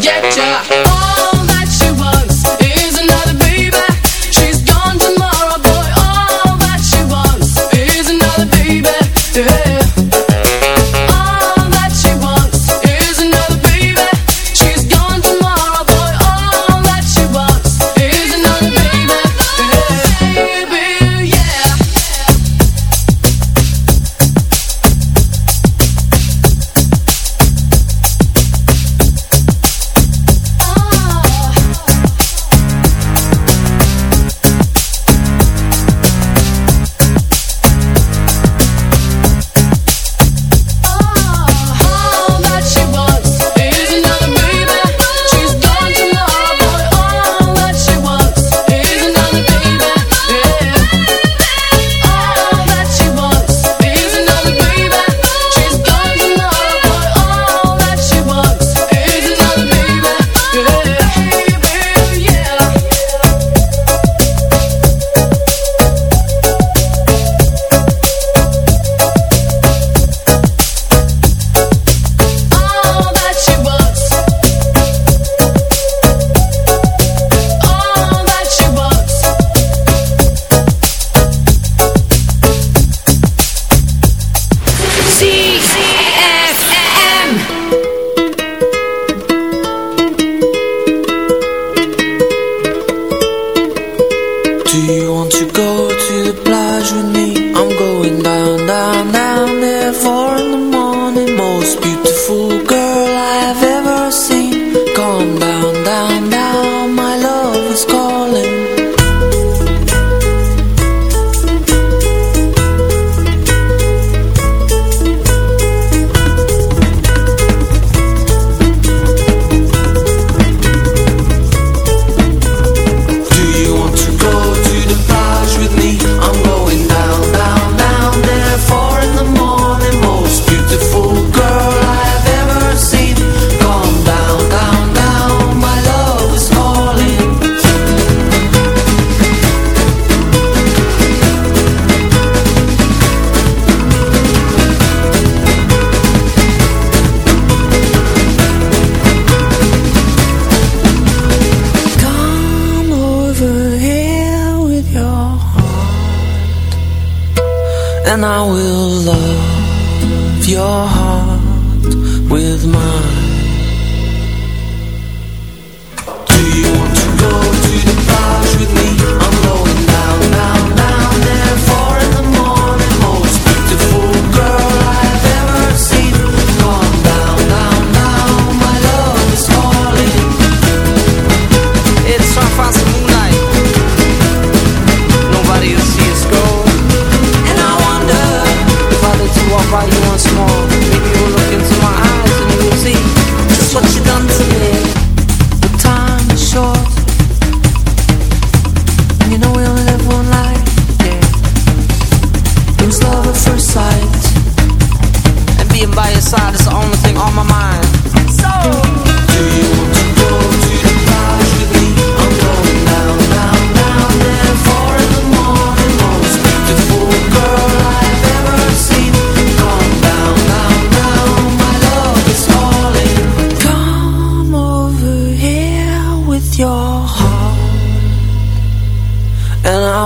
trajectory.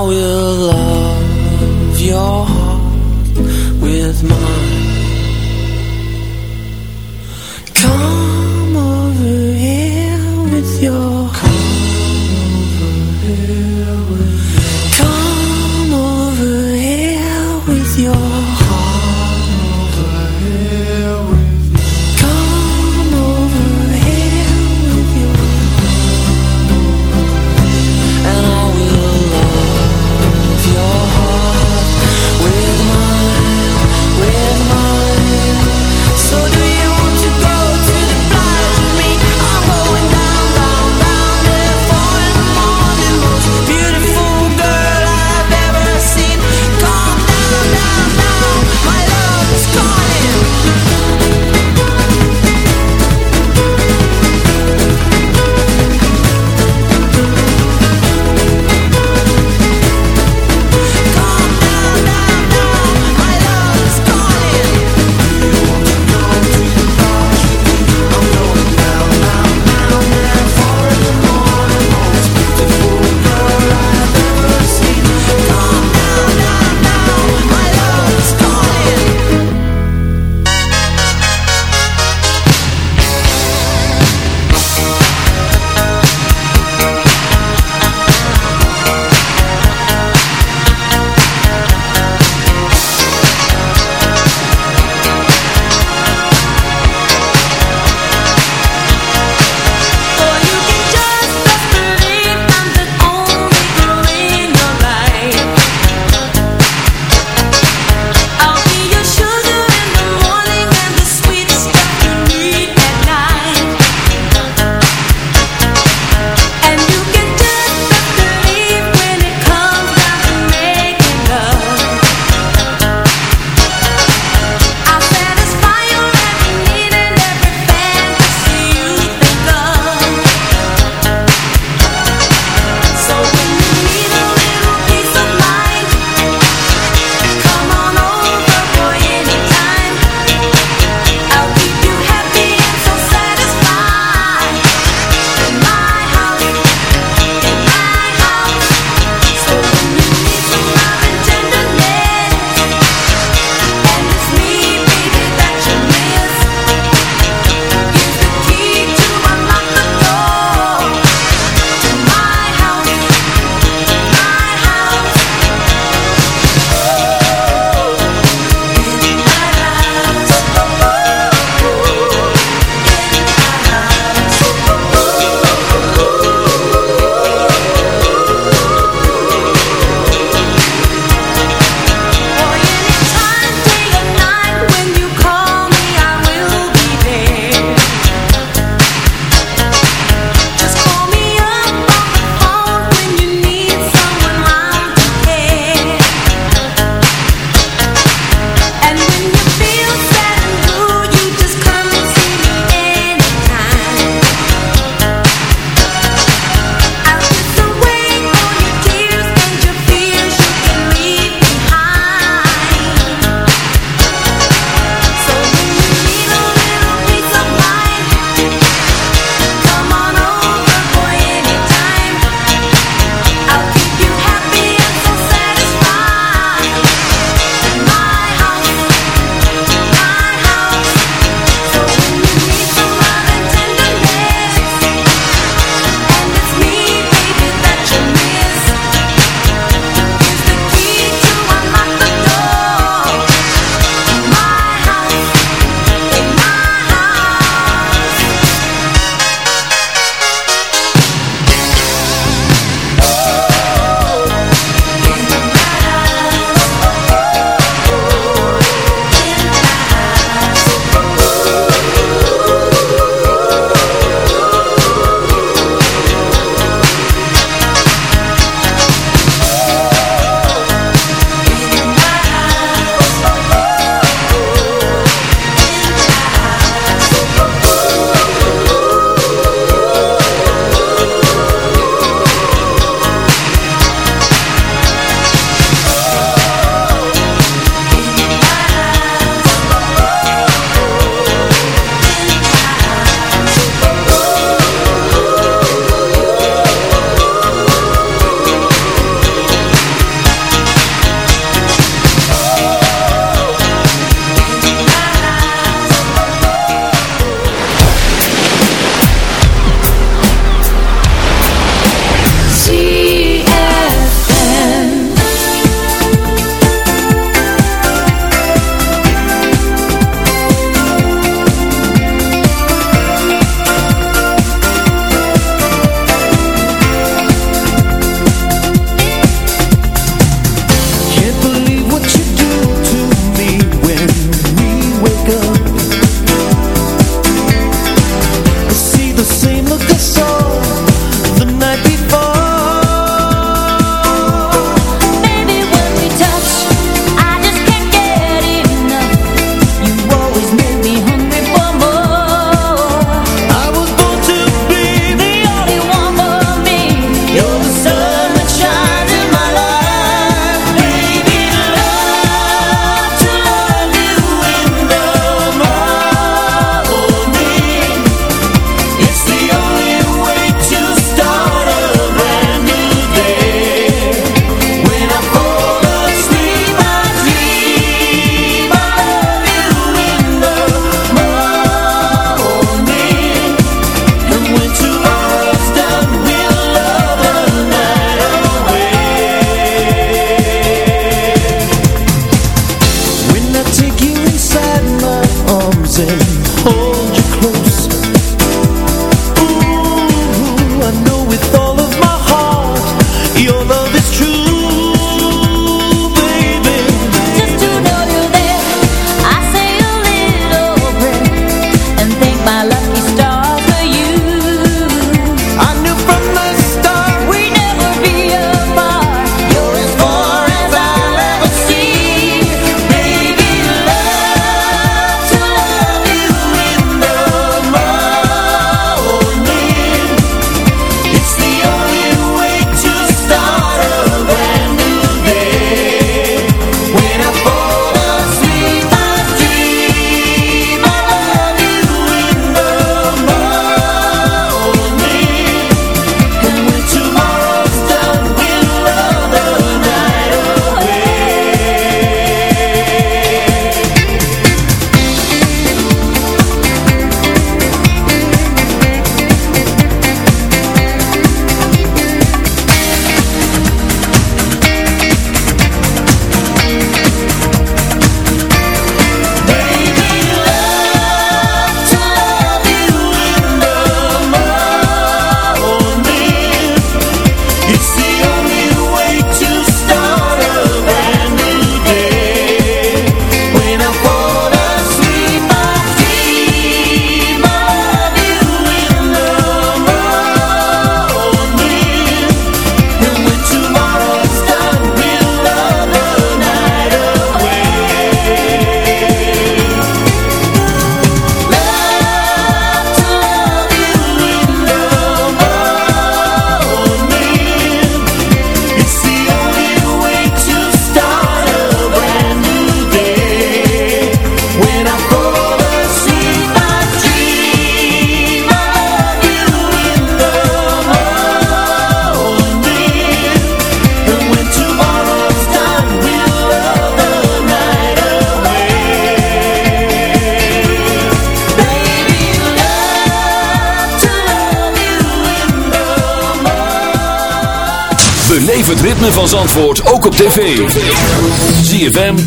will love your heart with mine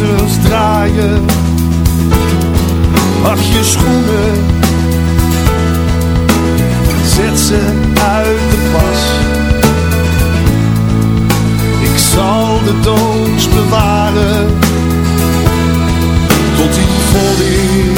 ijzers draaien. Ach, je schoenen, zet ze uit de pas. Ik zal de doos bewaren tot die volle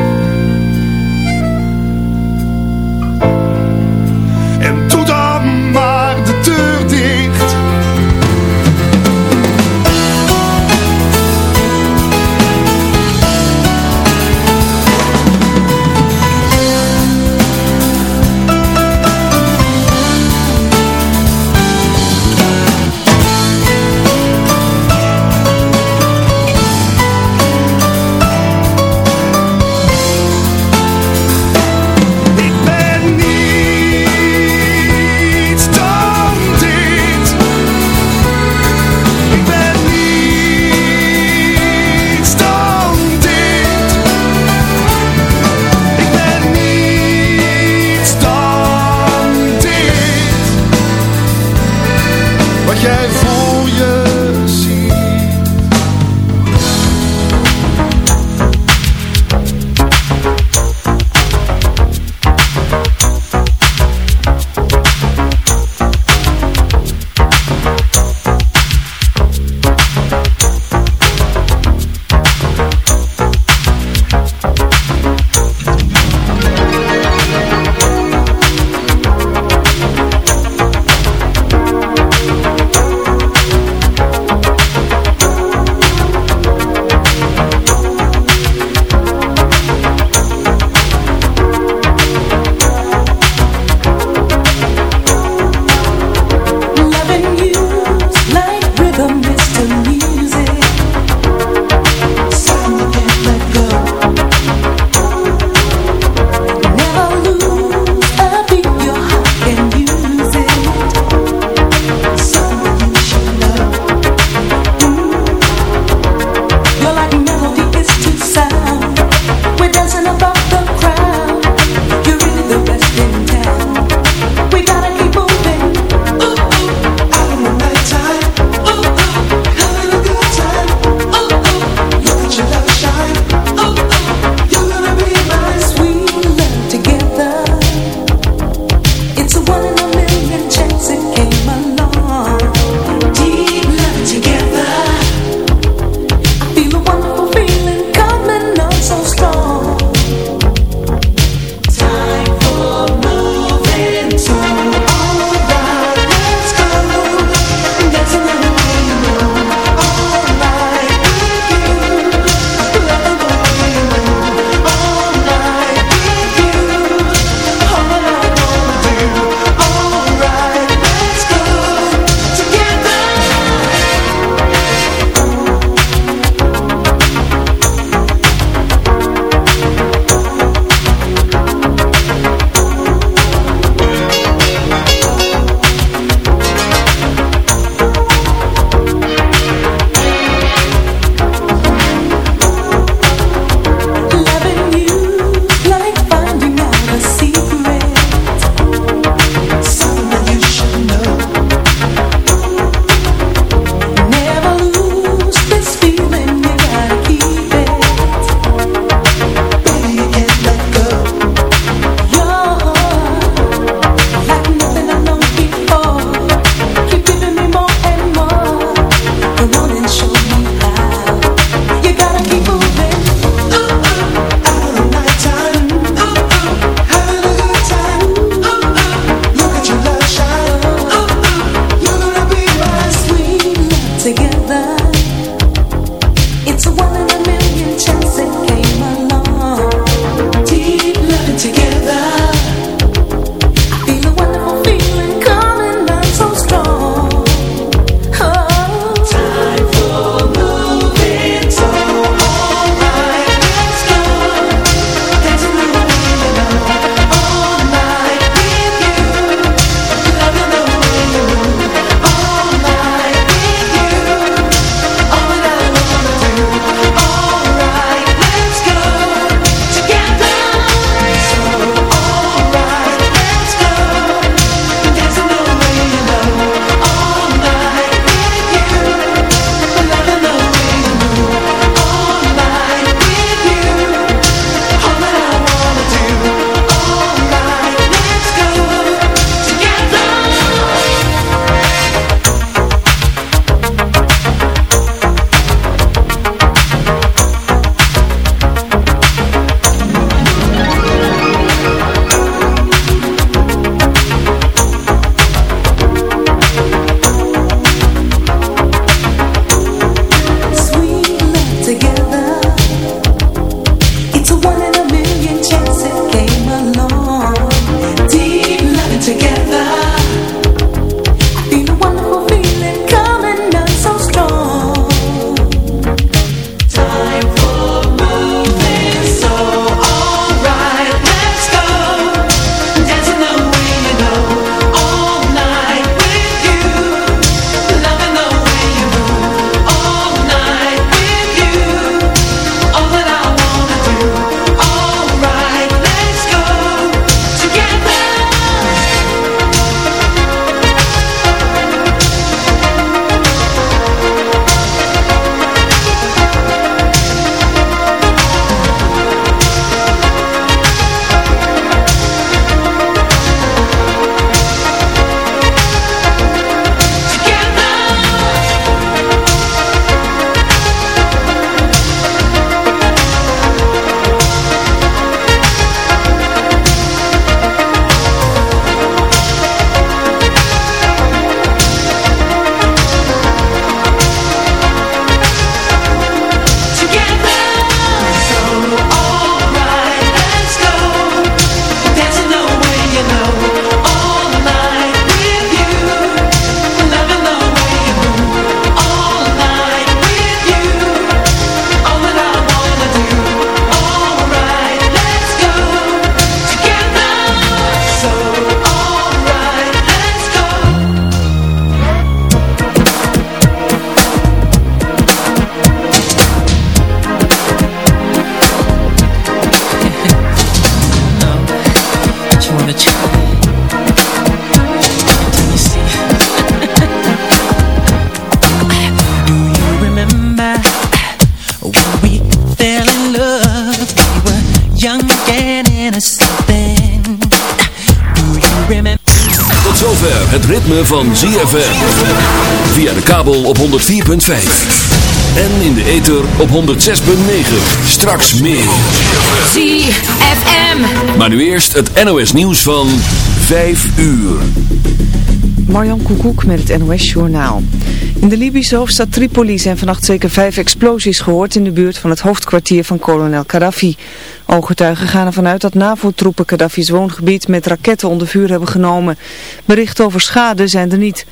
jij voelt. Ritme van ZFM. Via de kabel op 104.5. En in de ether op 106.9. Straks meer. ZFM. Maar nu eerst het NOS nieuws van 5 uur. Marjan Koekoek met het NOS Journaal. In de Libische hoofdstad Tripoli zijn vannacht zeker vijf explosies gehoord in de buurt van het hoofdkwartier van kolonel Gaddafi. Ooggetuigen gaan ervan uit dat NAVO-troepen Gaddafi's woongebied met raketten onder vuur hebben genomen. Berichten over schade zijn er niet.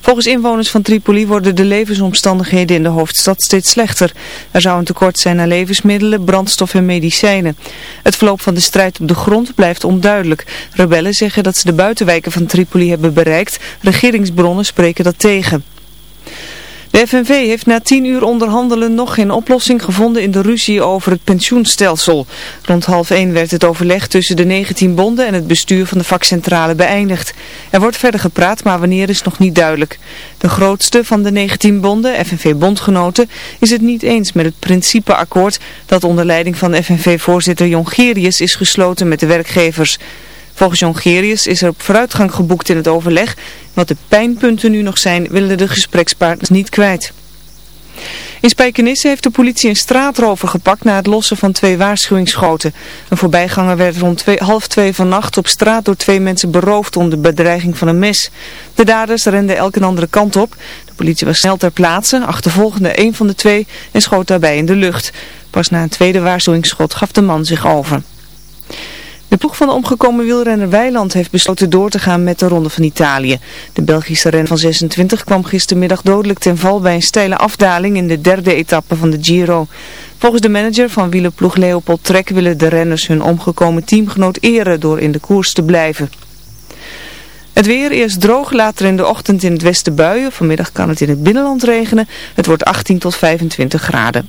Volgens inwoners van Tripoli worden de levensomstandigheden in de hoofdstad steeds slechter. Er zou een tekort zijn aan levensmiddelen, brandstof en medicijnen. Het verloop van de strijd op de grond blijft onduidelijk. Rebellen zeggen dat ze de buitenwijken van Tripoli hebben bereikt. Regeringsbronnen spreken dat tegen. De FNV heeft na tien uur onderhandelen nog geen oplossing gevonden in de ruzie over het pensioenstelsel. Rond half één werd het overleg tussen de 19 bonden en het bestuur van de vakcentrale beëindigd. Er wordt verder gepraat, maar wanneer is nog niet duidelijk. De grootste van de 19 bonden, FNV-bondgenoten, is het niet eens met het principeakkoord dat onder leiding van FNV-voorzitter Jongerius is gesloten met de werkgevers. Volgens Jongerius is er vooruitgang geboekt in het overleg. Wat de pijnpunten nu nog zijn, willen de gesprekspartners niet kwijt. In Spijkenisse heeft de politie een straatrover gepakt na het lossen van twee waarschuwingsschoten. Een voorbijganger werd rond half twee vannacht op straat door twee mensen beroofd onder bedreiging van een mes. De daders renden elk een andere kant op. De politie was snel ter plaatse, achtervolgende een van de twee en schoot daarbij in de lucht. Pas na een tweede waarschuwingsschot gaf de man zich over. De ploeg van de omgekomen wielrenner Weiland heeft besloten door te gaan met de Ronde van Italië. De Belgische renner van 26 kwam gistermiddag dodelijk ten val bij een steile afdaling in de derde etappe van de Giro. Volgens de manager van wielerploeg Leopold Trek willen de renners hun omgekomen teamgenoot eren door in de koers te blijven. Het weer eerst droog, later in de ochtend in het westen buien. Vanmiddag kan het in het binnenland regenen. Het wordt 18 tot 25 graden.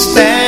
stand.